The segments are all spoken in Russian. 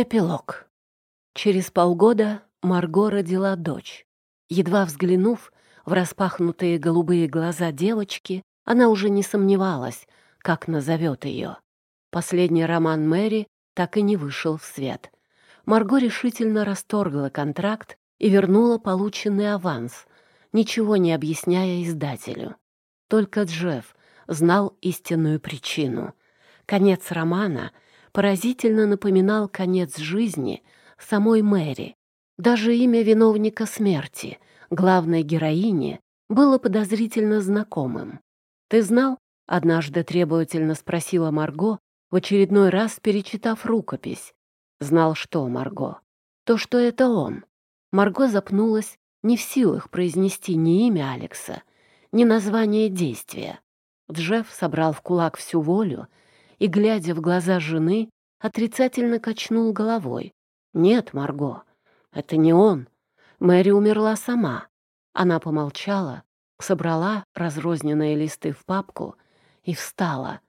Эпилог. Через полгода Марго родила дочь. Едва взглянув в распахнутые голубые глаза девочки, она уже не сомневалась, как назовет ее. Последний роман Мэри так и не вышел в свет. Марго решительно расторгла контракт и вернула полученный аванс, ничего не объясняя издателю. Только Джефф знал истинную причину. Конец романа — поразительно напоминал конец жизни самой Мэри. Даже имя виновника смерти, главной героини, было подозрительно знакомым. «Ты знал?» — однажды требовательно спросила Марго, в очередной раз перечитав рукопись. «Знал что, Марго?» «То, что это он». Марго запнулась, не в силах произнести ни имя Алекса, ни название действия. Джефф собрал в кулак всю волю и, глядя в глаза жены, отрицательно качнул головой. «Нет, Марго, это не он. Мэри умерла сама». Она помолчала, собрала разрозненные листы в папку и встала.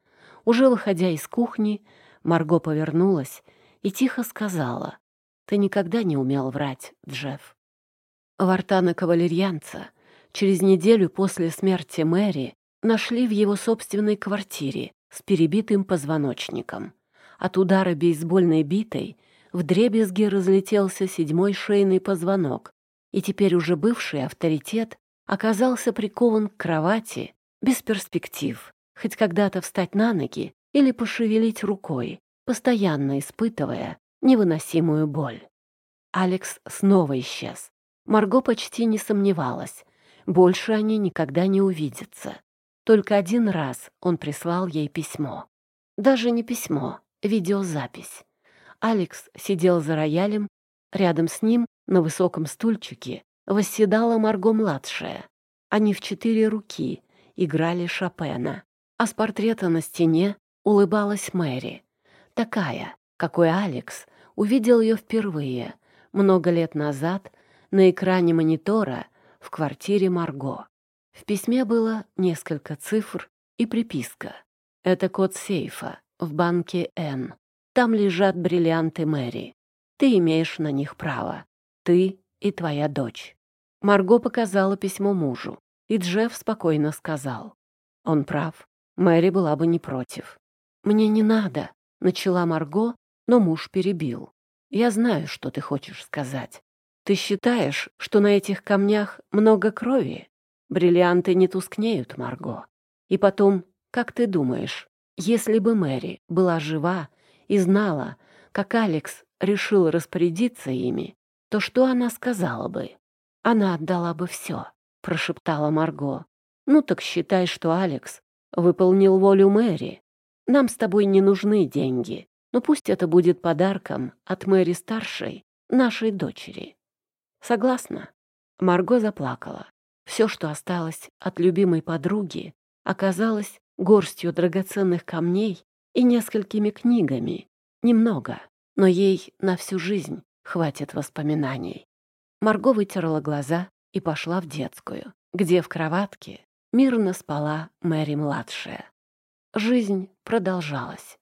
Уже выходя из кухни, Марго повернулась и тихо сказала, «Ты никогда не умел врать, Джефф». Вартана кавалерьянца через неделю после смерти Мэри нашли в его собственной квартире с перебитым позвоночником. От удара бейсбольной битой в дребезге разлетелся седьмой шейный позвонок, и теперь уже бывший авторитет оказался прикован к кровати без перспектив, хоть когда-то встать на ноги или пошевелить рукой, постоянно испытывая невыносимую боль. Алекс снова исчез. Марго почти не сомневалась. Больше они никогда не увидятся. Только один раз он прислал ей письмо. Даже не письмо, видеозапись. Алекс сидел за роялем, рядом с ним на высоком стульчике восседала Марго-младшая. Они в четыре руки играли Шопена, а с портрета на стене улыбалась Мэри. Такая, какой Алекс увидел ее впервые, много лет назад, на экране монитора в квартире Марго. В письме было несколько цифр и приписка. Это код сейфа в банке Н. Там лежат бриллианты Мэри. Ты имеешь на них право. Ты и твоя дочь». Марго показала письмо мужу, и Джефф спокойно сказал. Он прав. Мэри была бы не против. «Мне не надо», — начала Марго, но муж перебил. «Я знаю, что ты хочешь сказать. Ты считаешь, что на этих камнях много крови? Бриллианты не тускнеют, Марго. И потом, как ты думаешь, если бы Мэри была жива и знала, как Алекс решил распорядиться ими, то что она сказала бы? Она отдала бы все, прошептала Марго. Ну так считай, что Алекс выполнил волю Мэри. Нам с тобой не нужны деньги, но пусть это будет подарком от Мэри старшей, нашей дочери. Согласна? Марго заплакала. Все, что осталось от любимой подруги, оказалось горстью драгоценных камней и несколькими книгами. Немного, но ей на всю жизнь хватит воспоминаний. Марго вытерла глаза и пошла в детскую, где в кроватке мирно спала Мэри-младшая. Жизнь продолжалась.